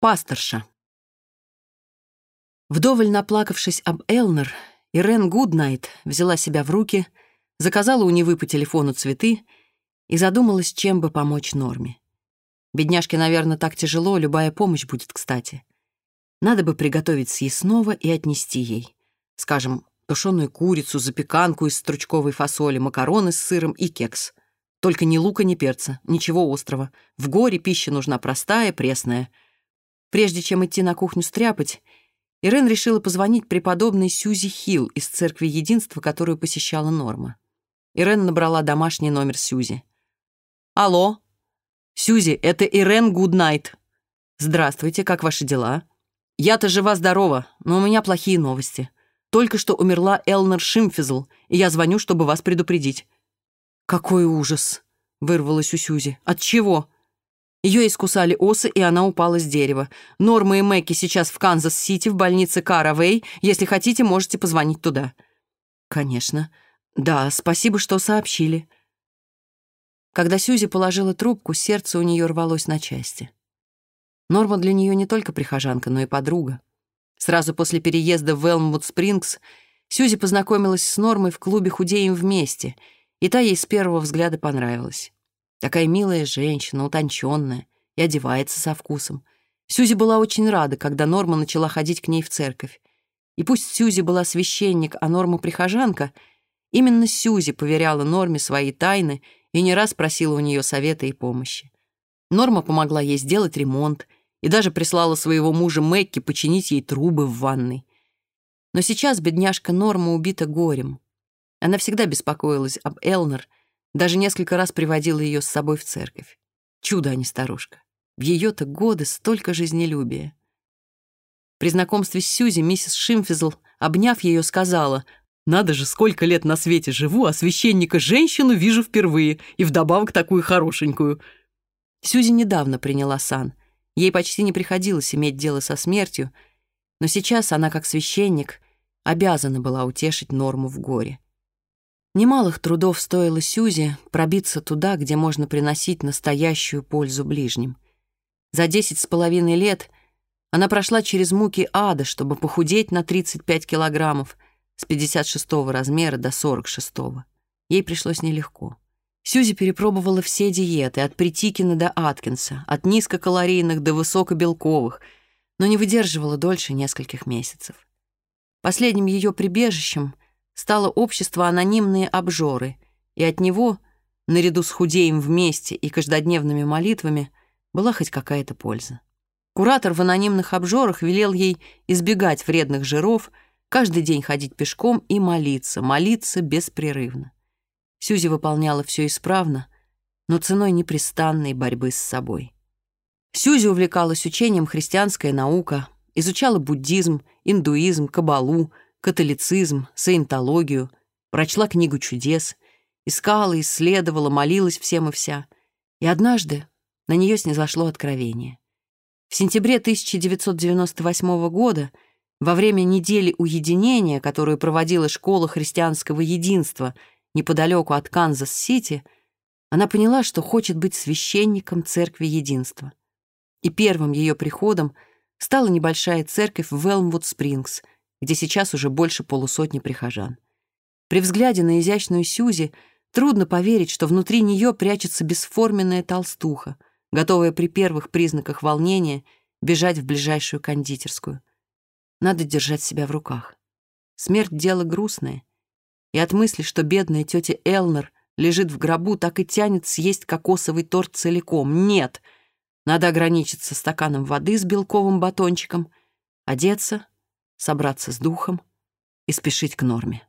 Пасторша. Вдоволь наплакавшись об Элнер, Ирен Гуднайт взяла себя в руки, заказала у Невы по телефону цветы и задумалась, чем бы помочь Норме. Бедняжке, наверное, так тяжело, любая помощь будет кстати. Надо бы приготовить съестного и отнести ей. Скажем, тушеную курицу, запеканку из стручковой фасоли, макароны с сыром и кекс. Только ни лука, ни перца, ничего острого. В горе пища нужна простая, пресная — Прежде чем идти на кухню стряпать, Ирен решила позвонить преподобной Сьюзи Хилл из Церкви Единства, которую посещала Норма. Ирен набрала домашний номер Сьюзи. «Алло? Сьюзи, это Ирен Гуднайт. Здравствуйте, как ваши дела? Я-то жива-здорова, но у меня плохие новости. Только что умерла Элнер Шимфизл, и я звоню, чтобы вас предупредить». «Какой ужас!» — вырвалось у Сьюзи. «От чего?» Ее искусали осы, и она упала с дерева. Норма и Мэки сейчас в Канзас-Сити, в больнице Каравей. Если хотите, можете позвонить туда». «Конечно. Да, спасибо, что сообщили». Когда Сьюзи положила трубку, сердце у нее рвалось на части. Норма для нее не только прихожанка, но и подруга. Сразу после переезда в Элмвуд-Спрингс Сьюзи познакомилась с Нормой в клубе «Худеем вместе», и та ей с первого взгляда понравилась. Такая милая женщина, утонченная, и одевается со вкусом. Сюзи была очень рада, когда Норма начала ходить к ней в церковь. И пусть Сюзи была священник, а Норма — прихожанка, именно Сюзи поверяла Норме свои тайны и не раз просила у нее совета и помощи. Норма помогла ей сделать ремонт и даже прислала своего мужа Мэкки починить ей трубы в ванной. Но сейчас бедняжка Норма убита горем. Она всегда беспокоилась об Элнер — даже несколько раз приводила ее с собой в церковь. Чудо, а не старушка. В ее-то годы столько жизнелюбия. При знакомстве с Сьюзи миссис Шимфизл, обняв ее, сказала, «Надо же, сколько лет на свете живу, а священника женщину вижу впервые, и вдобавок такую хорошенькую». Сьюзи недавно приняла сан. Ей почти не приходилось иметь дело со смертью, но сейчас она, как священник, обязана была утешить Норму в горе. Немалых трудов стоило Сюзе пробиться туда, где можно приносить настоящую пользу ближним. За десять с половиной лет она прошла через муки ада, чтобы похудеть на 35 килограммов с 56 размера до 46. -го. Ей пришлось нелегко. Сюзи перепробовала все диеты, от Притикина до Аткинса, от низкокалорийных до высокобелковых, но не выдерживала дольше нескольких месяцев. Последним ее прибежищем — стало общество анонимные обжоры, и от него, наряду с худеем вместе и каждодневными молитвами, была хоть какая-то польза. Куратор в анонимных обжорах велел ей избегать вредных жиров, каждый день ходить пешком и молиться, молиться беспрерывно. Сюзи выполняла все исправно, но ценой непрестанной борьбы с собой. Сюзи увлекалась учением христианская наука, изучала буддизм, индуизм, кабалу — католицизм, саентологию, прочла книгу чудес, искала, исследовала, молилась всем и вся. И однажды на нее снизошло откровение. В сентябре 1998 года, во время недели уединения, которую проводила школа христианского единства неподалеку от Канзас-Сити, она поняла, что хочет быть священником Церкви Единства. И первым ее приходом стала небольшая церковь в Элмвуд-Спрингс — где сейчас уже больше полусотни прихожан. При взгляде на изящную Сюзи трудно поверить, что внутри нее прячется бесформенная толстуха, готовая при первых признаках волнения бежать в ближайшую кондитерскую. Надо держать себя в руках. Смерть — дело грустное. И от мысли, что бедная тетя Элнер лежит в гробу, так и тянет съесть кокосовый торт целиком. Нет! Надо ограничиться стаканом воды с белковым батончиком, одеться, собраться с духом и спешить к норме.